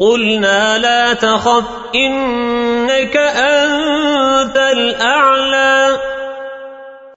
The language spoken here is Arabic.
قلنا لا تخف إنك أنت الأعلى.